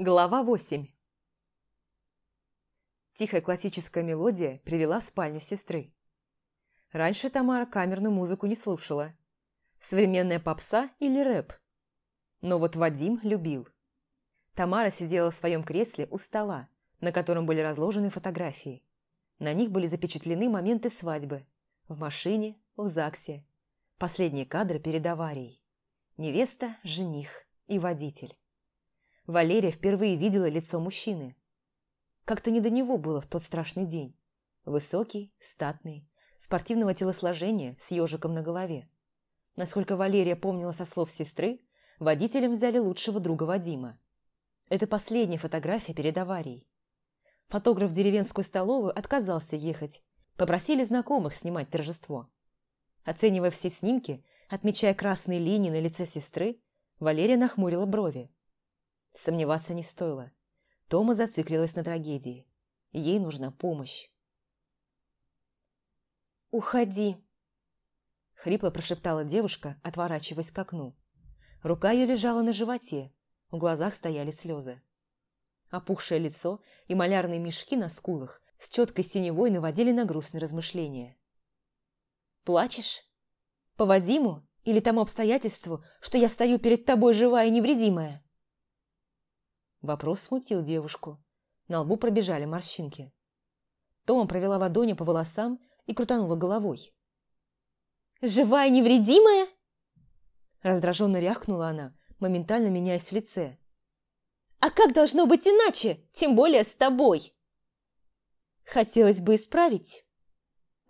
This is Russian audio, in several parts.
Глава 8 Тихая классическая мелодия привела в спальню сестры. Раньше Тамара камерную музыку не слушала. Современная попса или рэп. Но вот Вадим любил. Тамара сидела в своем кресле у стола, на котором были разложены фотографии. На них были запечатлены моменты свадьбы. В машине, в ЗАГСе. Последние кадры перед аварией. Невеста, жених и водитель. Валерия впервые видела лицо мужчины. Как-то не до него было в тот страшный день. Высокий, статный, спортивного телосложения с ежиком на голове. Насколько Валерия помнила со слов сестры, водителем взяли лучшего друга Вадима. Это последняя фотография перед аварией. Фотограф в деревенскую столовую отказался ехать. Попросили знакомых снимать торжество. Оценивая все снимки, отмечая красные линии на лице сестры, Валерия нахмурила брови. Сомневаться не стоило. Тома зациклилась на трагедии. Ей нужна помощь. «Уходи!» Хрипло прошептала девушка, отворачиваясь к окну. Рука ее лежала на животе, в глазах стояли слезы. Опухшее лицо и малярные мешки на скулах с четкой синевой наводили на грустные размышления. «Плачешь? По Вадиму или тому обстоятельству, что я стою перед тобой живая и невредимая?» Вопрос смутил девушку. На лбу пробежали морщинки. Тома провела ладонью по волосам и крутанула головой. «Живая невредимая?» Раздраженно рявкнула она, моментально меняясь в лице. «А как должно быть иначе, тем более с тобой?» «Хотелось бы исправить»,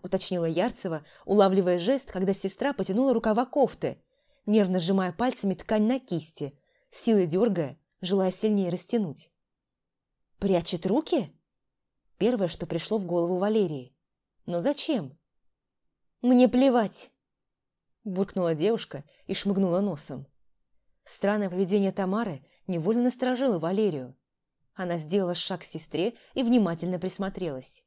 уточнила Ярцева, улавливая жест, когда сестра потянула рукава кофты, нервно сжимая пальцами ткань на кисти, силой дергая, желая сильнее растянуть. «Прячет руки?» Первое, что пришло в голову Валерии. «Но зачем?» «Мне плевать!» Буркнула девушка и шмыгнула носом. Странное поведение Тамары невольно насторожило Валерию. Она сделала шаг к сестре и внимательно присмотрелась.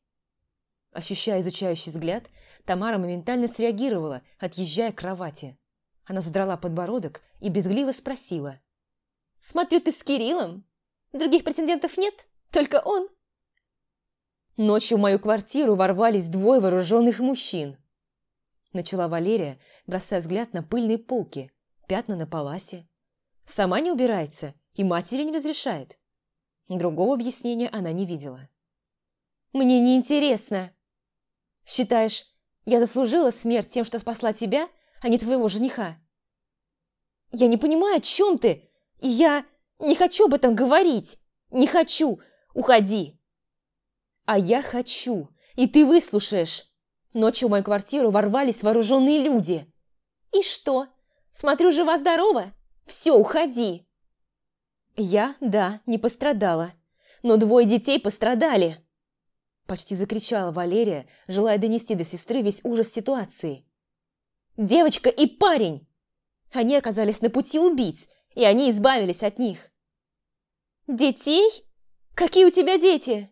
Ощущая изучающий взгляд, Тамара моментально среагировала, отъезжая к кровати. Она задрала подбородок и безгливо спросила. Смотрю, ты с Кириллом. Других претендентов нет, только он. Ночью в мою квартиру ворвались двое вооруженных мужчин. Начала Валерия, бросая взгляд на пыльные полки, пятна на паласе. Сама не убирается и матери не разрешает. Другого объяснения она не видела. «Мне не интересно. Считаешь, я заслужила смерть тем, что спасла тебя, а не твоего жениха?» «Я не понимаю, о чем ты? Я не хочу об этом говорить. Не хочу. Уходи. А я хочу. И ты выслушаешь. Ночью в мою квартиру ворвались вооруженные люди. И что? Смотрю, жива-здорова. Все, уходи. Я, да, не пострадала. Но двое детей пострадали. Почти закричала Валерия, желая донести до сестры весь ужас ситуации. Девочка и парень! Они оказались на пути убийц, и они избавились от них. «Детей? Какие у тебя дети?»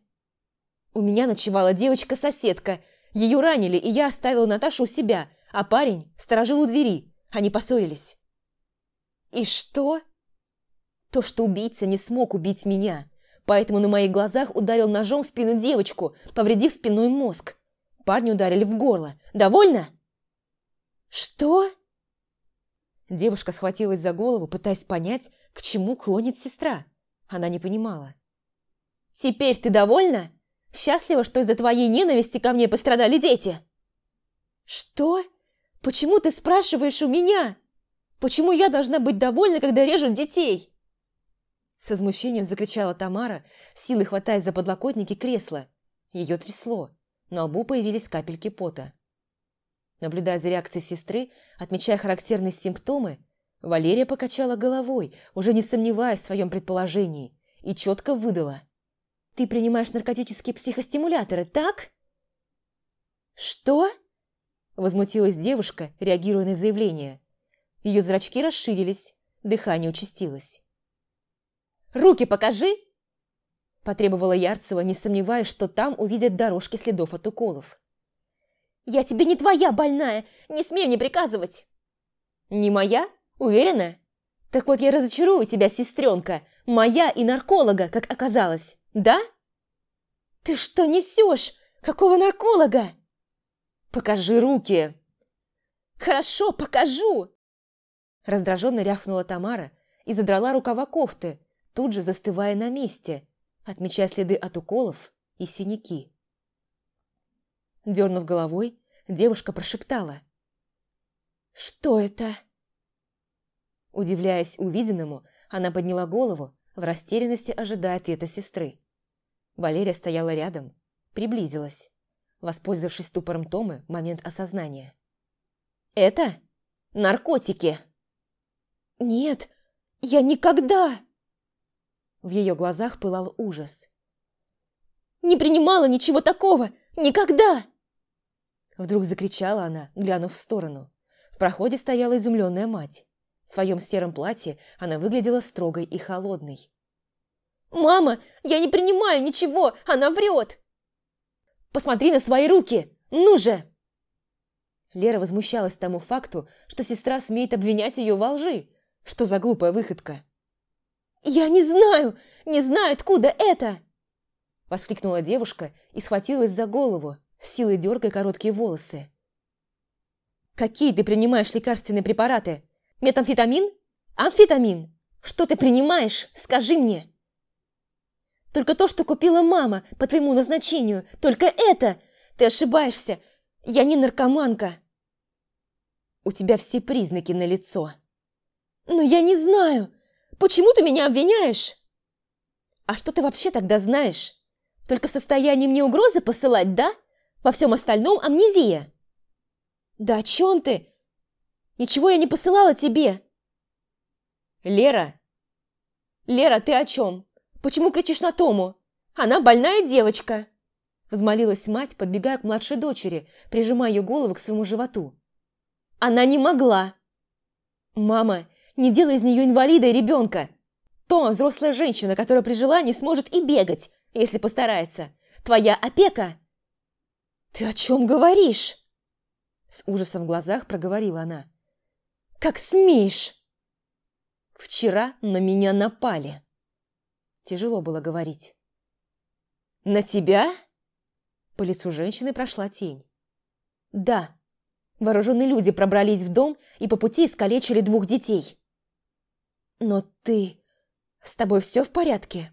У меня ночевала девочка-соседка. Ее ранили, и я оставила Наташу у себя, а парень сторожил у двери. Они поссорились. «И что?» То, что убийца не смог убить меня, поэтому на моих глазах ударил ножом в спину девочку, повредив спинной мозг. Парни ударили в горло. «Довольно?» «Что?» Девушка схватилась за голову, пытаясь понять, к чему клонит сестра. Она не понимала. «Теперь ты довольна? Счастлива, что из-за твоей ненависти ко мне пострадали дети?» «Что? Почему ты спрашиваешь у меня? Почему я должна быть довольна, когда режут детей?» С возмущением закричала Тамара, силой хватаясь за подлокотники кресла. Ее трясло. На лбу появились капельки пота. Наблюдая за реакцией сестры, отмечая характерные симптомы, Валерия покачала головой, уже не сомневаясь в своем предположении, и четко выдала. «Ты принимаешь наркотические психостимуляторы, так?» «Что?» – возмутилась девушка, реагируя на заявление. Ее зрачки расширились, дыхание участилось. «Руки покажи!» – потребовала Ярцева, не сомневаясь, что там увидят дорожки следов от уколов. «Я тебе не твоя больная! Не смей мне приказывать!» «Не моя? Уверена?» Так вот я разочарую тебя, сестренка, моя и нарколога, как оказалось, да? Ты что несешь? Какого нарколога? Покажи руки. Хорошо, покажу. Раздраженно рявкнула Тамара и задрала рукава кофты, тут же застывая на месте, отмечая следы от уколов и синяки. Дернув головой, девушка прошептала. «Что это?» Удивляясь увиденному, она подняла голову, в растерянности ожидая ответа сестры. Валерия стояла рядом, приблизилась, воспользовавшись ступором Томы в момент осознания. «Это наркотики!» «Нет, я никогда!» В ее глазах пылал ужас. «Не принимала ничего такого! Никогда!» Вдруг закричала она, глянув в сторону. В проходе стояла изумленная мать. В своем сером платье она выглядела строгой и холодной. «Мама, я не принимаю ничего! Она врет!» «Посмотри на свои руки! Ну же!» Лера возмущалась тому факту, что сестра смеет обвинять ее во лжи. Что за глупая выходка? «Я не знаю! Не знаю, откуда это!» Воскликнула девушка и схватилась за голову, силой дергая короткие волосы. «Какие ты принимаешь лекарственные препараты? Метамфетамин? Амфетамин? Что ты принимаешь? Скажи мне!» «Только то, что купила мама по твоему назначению. Только это! Ты ошибаешься. Я не наркоманка!» «У тебя все признаки на лицо. «Но я не знаю. Почему ты меня обвиняешь?» «А что ты вообще тогда знаешь? Только в состоянии мне угрозы посылать, да? Во всем остальном амнезия!» «Да о чем ты? Ничего я не посылала тебе!» «Лера! Лера, ты о чем? Почему кричишь на Тому? Она больная девочка!» Взмолилась мать, подбегая к младшей дочери, прижимая ее голову к своему животу. «Она не могла!» «Мама, не делай из нее инвалида и ребенка! Тома взрослая женщина, которая при желании сможет и бегать, если постарается. Твоя опека!» «Ты о чем говоришь?» С ужасом в глазах проговорила она. «Как смеешь!» «Вчера на меня напали!» Тяжело было говорить. «На тебя?» По лицу женщины прошла тень. «Да, вооруженные люди пробрались в дом и по пути искалечили двух детей». «Но ты... с тобой все в порядке?»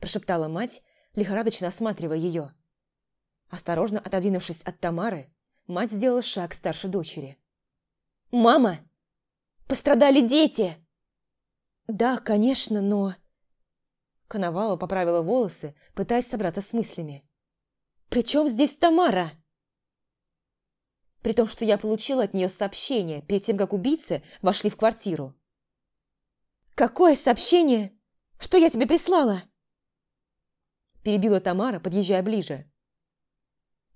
Прошептала мать, лихорадочно осматривая ее. Осторожно отодвинувшись от Тамары, мать сделала шаг старшей дочери. «Мама! Пострадали дети!» «Да, конечно, но...» Коновалова поправила волосы, пытаясь собраться с мыслями. «При чем здесь Тамара?» При том, что я получила от нее сообщение перед тем, как убийцы вошли в квартиру. «Какое сообщение? Что я тебе прислала?» Перебила Тамара, подъезжая ближе.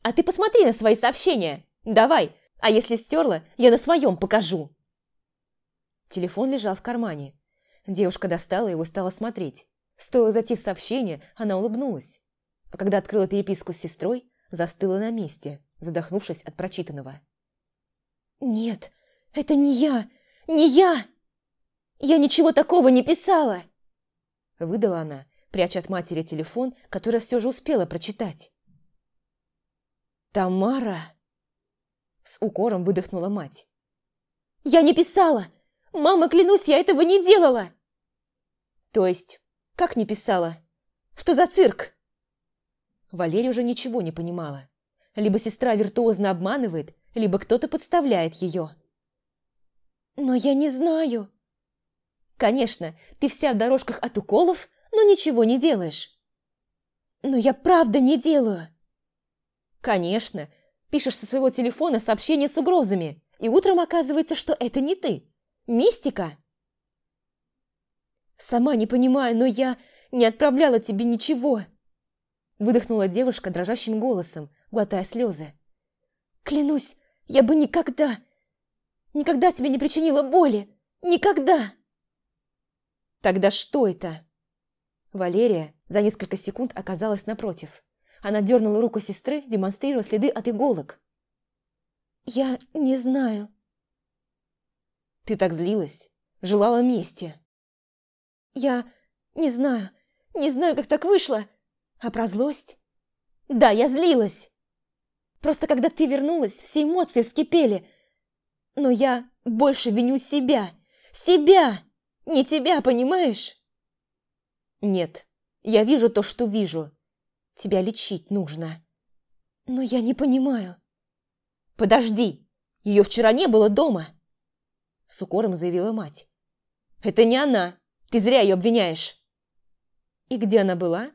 «А ты посмотри на свои сообщения! Давай! А если стерла, я на своем покажу!» Телефон лежал в кармане. Девушка достала его и стала смотреть. Стоило зайти в сообщение, она улыбнулась. А когда открыла переписку с сестрой, застыла на месте, задохнувшись от прочитанного. «Нет, это не я! Не я! Я ничего такого не писала!» Выдала она, пряча от матери телефон, который все же успела прочитать. «Тамара!» С укором выдохнула мать. «Я не писала! Мама, клянусь, я этого не делала!» «То есть, как не писала? Что за цирк?» Валерия уже ничего не понимала. Либо сестра виртуозно обманывает, либо кто-то подставляет ее. «Но я не знаю». «Конечно, ты вся в дорожках от уколов, но ничего не делаешь». «Но я правда не делаю». «Конечно, пишешь со своего телефона сообщение с угрозами, и утром оказывается, что это не ты. Мистика». «Сама не понимаю, но я не отправляла тебе ничего». Выдохнула девушка дрожащим голосом, глотая слезы. «Клянусь, я бы никогда, никогда тебе не причинила боли! Никогда!» «Тогда что это?» Валерия за несколько секунд оказалась напротив. Она дернула руку сестры, демонстрируя следы от иголок. «Я не знаю». «Ты так злилась. желала мести. Я не знаю, не знаю, как так вышло. А про злость? Да, я злилась. Просто когда ты вернулась, все эмоции вскипели. Но я больше виню себя. Себя! Не тебя, понимаешь? Нет, я вижу то, что вижу. Тебя лечить нужно. Но я не понимаю. Подожди, ее вчера не было дома. С укором заявила мать. Это не она. Ты зря ее обвиняешь. И где она была?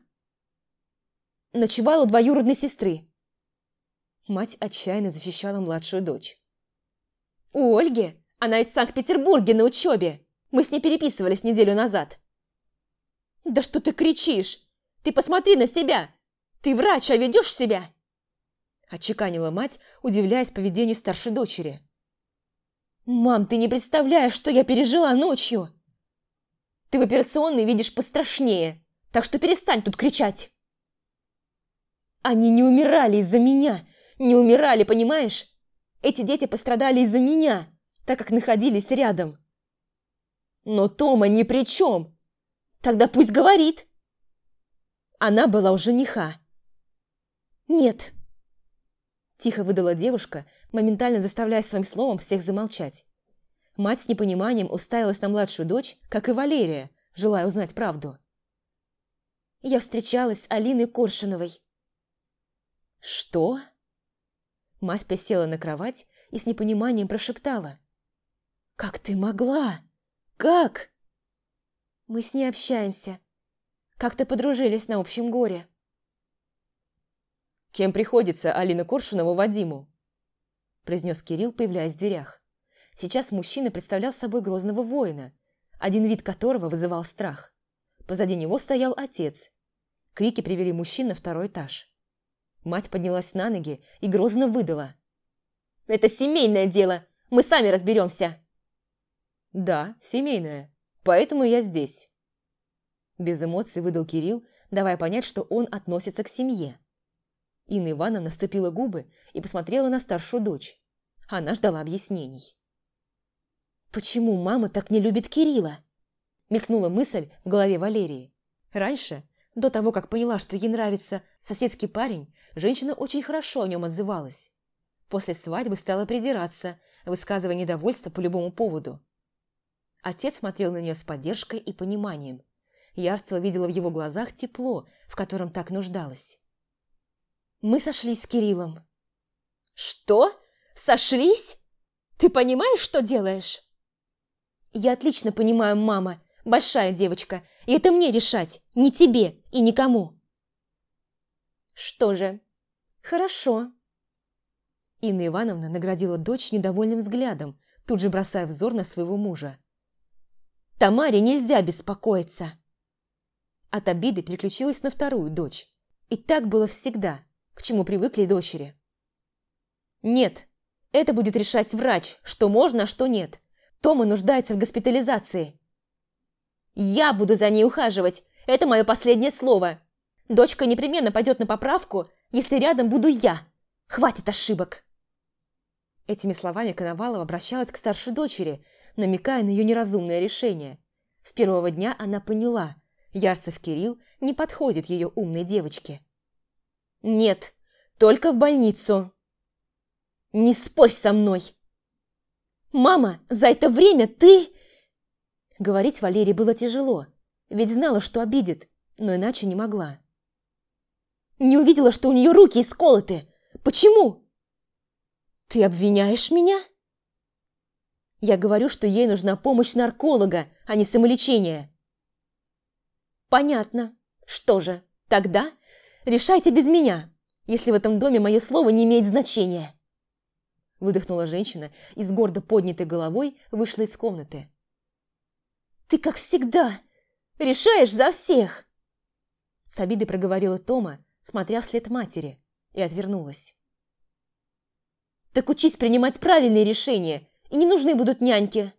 Ночевала у двоюродной сестры. Мать отчаянно защищала младшую дочь. «У Ольги? Она из Санкт-Петербурге на учебе. Мы с ней переписывались неделю назад». «Да что ты кричишь? Ты посмотри на себя! Ты врач, а ведешь себя?» Отчеканила мать, удивляясь поведению старшей дочери. «Мам, ты не представляешь, что я пережила ночью!» «Ты в операционной видишь пострашнее, так что перестань тут кричать!» «Они не умирали из-за меня, не умирали, понимаешь? Эти дети пострадали из-за меня, так как находились рядом. Но Тома ни при чем. Тогда пусть говорит. Она была у жениха. Нет. Тихо выдала девушка, моментально заставляя своим словом всех замолчать. Мать с непониманием уставилась на младшую дочь, как и Валерия, желая узнать правду. Я встречалась с Алиной Коршиновой. «Что?» Мать присела на кровать и с непониманием прошептала. «Как ты могла? Как?» «Мы с ней общаемся. Как-то подружились на общем горе». «Кем приходится Алина Коршунова Вадиму?» произнес Кирилл, появляясь в дверях. Сейчас мужчина представлял собой грозного воина, один вид которого вызывал страх. Позади него стоял отец. Крики привели мужчин на второй этаж. Мать поднялась на ноги и грозно выдала. «Это семейное дело! Мы сами разберемся!» «Да, семейное. Поэтому я здесь». Без эмоций выдал Кирилл, давая понять, что он относится к семье. Инна Ивановна сцепила губы и посмотрела на старшую дочь. Она ждала объяснений. «Почему мама так не любит Кирилла?» Мелькнула мысль в голове Валерии. Раньше до того, как поняла, что ей нравится соседский парень, женщина очень хорошо о нем отзывалась. После свадьбы стала придираться, высказывая недовольство по любому поводу. Отец смотрел на нее с поддержкой и пониманием. Ярцева видела в его глазах тепло, в котором так нуждалась. «Мы сошлись с Кириллом». «Что? Сошлись? Ты понимаешь, что делаешь?» «Я отлично понимаю, мама большая девочка, и это мне решать, не тебе и никому. Что же, хорошо. Инна Ивановна наградила дочь недовольным взглядом, тут же бросая взор на своего мужа. Тамаре нельзя беспокоиться. От обиды переключилась на вторую дочь. И так было всегда, к чему привыкли дочери. Нет, это будет решать врач, что можно, а что нет. Тома нуждается в госпитализации. Я буду за ней ухаживать. Это мое последнее слово. Дочка непременно пойдет на поправку, если рядом буду я. Хватит ошибок. Этими словами Коновалова обращалась к старшей дочери, намекая на ее неразумное решение. С первого дня она поняла, Ярцев Кирилл не подходит ее умной девочке. «Нет, только в больницу!» «Не спорь со мной!» «Мама, за это время ты...» Говорить Валерии было тяжело, ведь знала, что обидит, но иначе не могла. «Не увидела, что у нее руки исколоты! Почему?» «Ты обвиняешь меня?» «Я говорю, что ей нужна помощь нарколога, а не самолечение». «Понятно. Что же, тогда решайте без меня, если в этом доме мое слово не имеет значения». Выдохнула женщина и с гордо поднятой головой вышла из комнаты. Ты, как всегда, решаешь за всех!» С обидой проговорила Тома, смотря вслед матери, и отвернулась. «Так учись принимать правильные решения, и не нужны будут няньки!»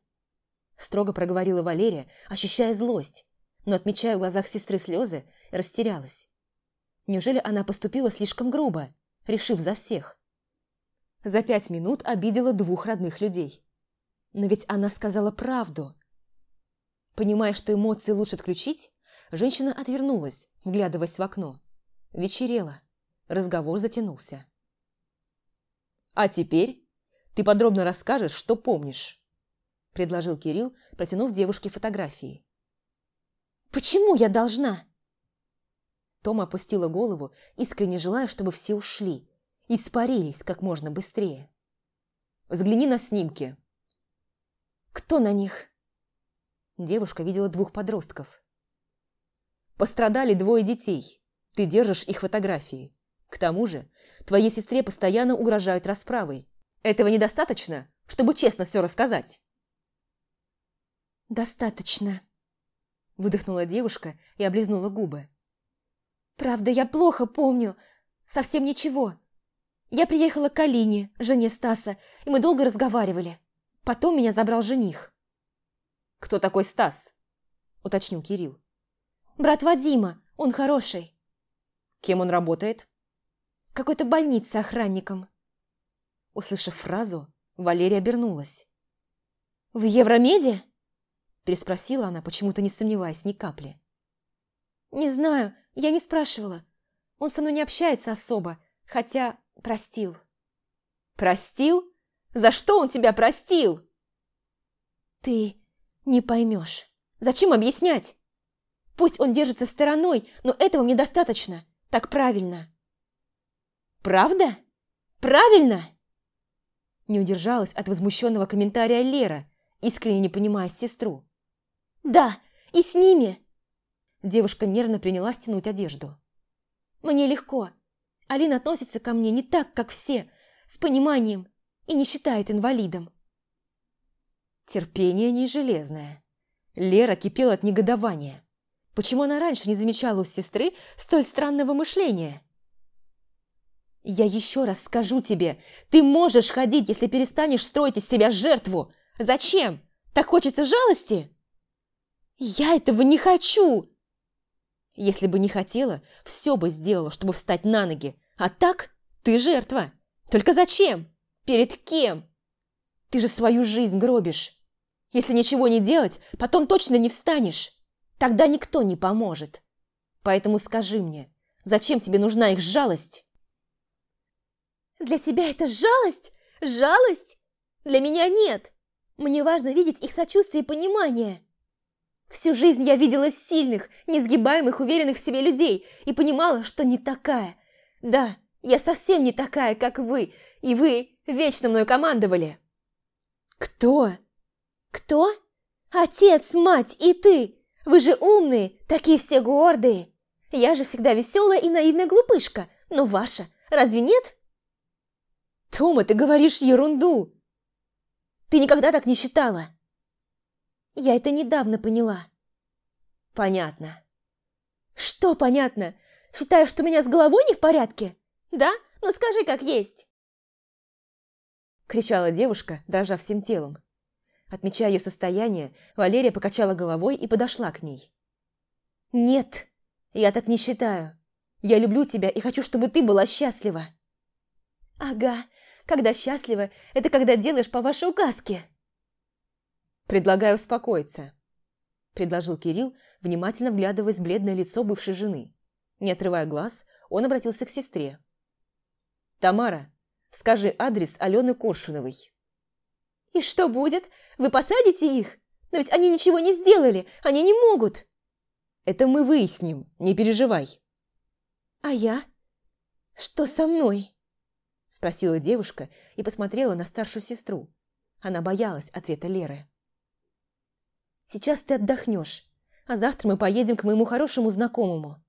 Строго проговорила Валерия, ощущая злость, но, отмечая в глазах сестры слезы, растерялась. Неужели она поступила слишком грубо, решив за всех? За пять минут обидела двух родных людей. Но ведь она сказала правду. Понимая, что эмоции лучше отключить, женщина отвернулась, вглядываясь в окно. Вечерело. Разговор затянулся. «А теперь ты подробно расскажешь, что помнишь», – предложил Кирилл, протянув девушке фотографии. «Почему я должна?» Тома опустила голову, искренне желая, чтобы все ушли, испарились как можно быстрее. «Взгляни на снимки». «Кто на них?» Девушка видела двух подростков. «Пострадали двое детей. Ты держишь их фотографии. К тому же, твоей сестре постоянно угрожают расправой. Этого недостаточно, чтобы честно все рассказать?» «Достаточно», – выдохнула девушка и облизнула губы. «Правда, я плохо помню. Совсем ничего. Я приехала к Алине, жене Стаса, и мы долго разговаривали. Потом меня забрал жених». «Кто такой Стас?» – уточнил Кирилл. «Брат Вадима, он хороший». «Кем он работает?» «В какой-то больнице охранником». Услышав фразу, Валерия обернулась. «В Евромеде?» Переспросила она, почему-то не сомневаясь ни капли. «Не знаю, я не спрашивала. Он со мной не общается особо, хотя простил». «Простил? За что он тебя простил?» «Ты не поймешь. Зачем объяснять? Пусть он держится стороной, но этого мне достаточно. Так правильно». «Правда? Правильно?» Не удержалась от возмущенного комментария Лера, искренне не понимая сестру. «Да, и с ними!» Девушка нервно принялась тянуть одежду. «Мне легко. Алина относится ко мне не так, как все, с пониманием и не считает инвалидом». Терпение не железное. Лера кипела от негодования. Почему она раньше не замечала у сестры столь странного мышления? «Я еще раз скажу тебе, ты можешь ходить, если перестанешь строить из себя жертву. Зачем? Так хочется жалости?» «Я этого не хочу!» Если бы не хотела, все бы сделала, чтобы встать на ноги. А так ты жертва. Только зачем? Перед кем? Ты же свою жизнь гробишь. Если ничего не делать, потом точно не встанешь. Тогда никто не поможет. Поэтому скажи мне, зачем тебе нужна их жалость? Для тебя это жалость? Жалость? Для меня нет. Мне важно видеть их сочувствие и понимание. Всю жизнь я видела сильных, несгибаемых, уверенных в себе людей и понимала, что не такая. Да, я совсем не такая, как вы, и вы вечно мной командовали. Кто? Кто? Отец, мать и ты. Вы же умные, такие все гордые. Я же всегда веселая и наивная глупышка, но ваша, разве нет? Тома, ты говоришь ерунду. Ты никогда так не считала. Я это недавно поняла. Понятно. Что понятно? Считаешь, что у меня с головой не в порядке? Да? Ну скажи, как есть. Кричала девушка, дрожа всем телом. Отмечая ее состояние, Валерия покачала головой и подошла к ней. «Нет, я так не считаю. Я люблю тебя и хочу, чтобы ты была счастлива». «Ага, когда счастлива, это когда делаешь по вашей указке». «Предлагаю успокоиться», – предложил Кирилл, внимательно вглядываясь в бледное лицо бывшей жены. Не отрывая глаз, он обратился к сестре. «Тамара, скажи адрес Алены Коршуновой». «И что будет? Вы посадите их? Но ведь они ничего не сделали, они не могут!» «Это мы выясним, не переживай». «А я? Что со мной?» Спросила девушка и посмотрела на старшую сестру. Она боялась ответа Леры. «Сейчас ты отдохнешь, а завтра мы поедем к моему хорошему знакомому»,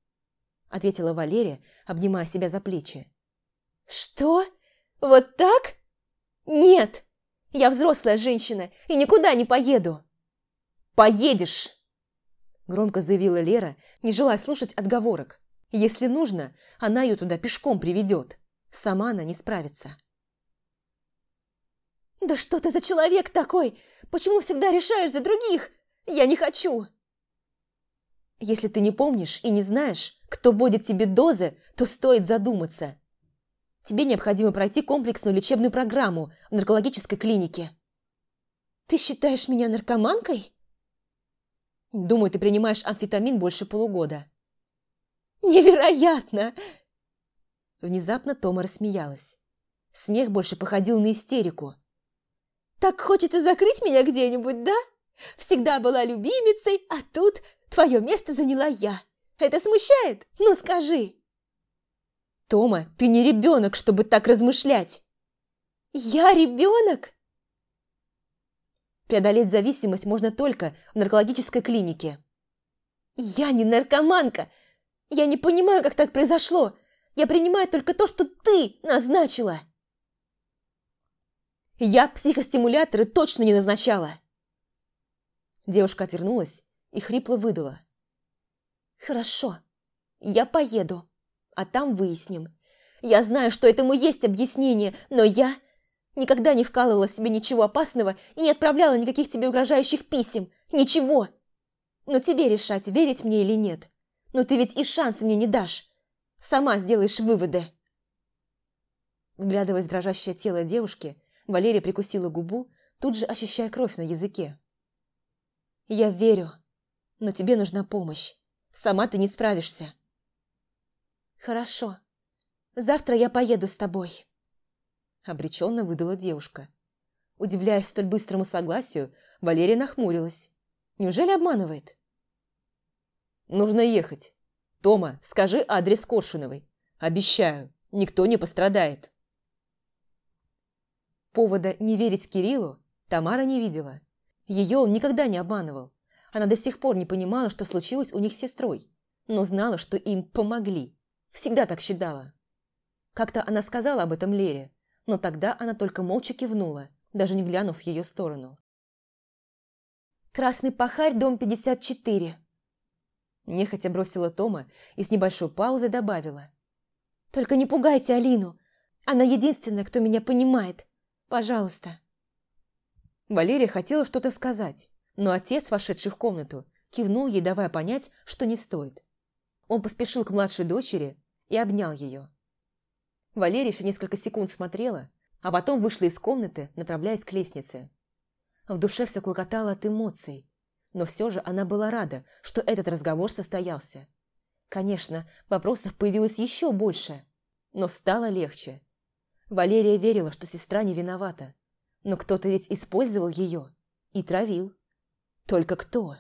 ответила Валерия, обнимая себя за плечи. «Что? Вот так? Нет! Я взрослая женщина и никуда не поеду!» «Поедешь!» Громко заявила Лера, не желая слушать отговорок. Если нужно, она ее туда пешком приведет. Сама она не справится. «Да что ты за человек такой? Почему всегда решаешь за других? Я не хочу!» Если ты не помнишь и не знаешь, кто вводит тебе дозы, то стоит задуматься. Тебе необходимо пройти комплексную лечебную программу в наркологической клинике. Ты считаешь меня наркоманкой? Думаю, ты принимаешь амфетамин больше полугода». «Невероятно!» Внезапно Тома рассмеялась. Смех больше походил на истерику. «Так хочется закрыть меня где-нибудь, да? Всегда была любимицей, а тут твое место заняла я. Это смущает? Ну скажи!» «Тома, ты не ребенок, чтобы так размышлять!» «Я ребенок?» Преодолеть зависимость можно только в наркологической клинике. «Я не наркоманка! Я не понимаю, как так произошло! Я принимаю только то, что ты назначила!» «Я психостимуляторы точно не назначала!» Девушка отвернулась и хрипло выдала. «Хорошо, я поеду, а там выясним. Я знаю, что этому есть объяснение, но я никогда не вкалывала себе ничего опасного и не отправляла никаких тебе угрожающих писем. Ничего! Но тебе решать, верить мне или нет. Но ты ведь и шанс мне не дашь. Сама сделаешь выводы». Вглядываясь в дрожащее тело девушки, Валерия прикусила губу, тут же ощущая кровь на языке. «Я верю, но тебе нужна помощь. Сама ты не справишься». «Хорошо. Завтра я поеду с тобой», – обреченно выдала девушка. Удивляясь столь быстрому согласию, Валерия нахмурилась. «Неужели обманывает?» «Нужно ехать. Тома, скажи адрес Коршуновой. Обещаю, никто не пострадает». Повода не верить Кириллу Тамара не видела. Ее он никогда не обманывал. Она до сих пор не понимала, что случилось у них с сестрой, но знала, что им помогли. Всегда так считала. Как-то она сказала об этом Лере, но тогда она только молча кивнула, даже не глянув в ее сторону. «Красный пахарь, дом 54», Нехотя бросила Тома и с небольшой паузой добавила. «Только не пугайте Алину. Она единственная, кто меня понимает. Пожалуйста». Валерия хотела что-то сказать, но отец, вошедший в комнату, кивнул ей, давая понять, что не стоит. Он поспешил к младшей дочери и обнял ее. Валерия еще несколько секунд смотрела, а потом вышла из комнаты, направляясь к лестнице. В душе все клокотало от эмоций, но все же она была рада, что этот разговор состоялся. Конечно, вопросов появилось еще больше, но стало легче. Валерия верила, что сестра не виновата, но кто-то ведь использовал ее и травил. Только кто?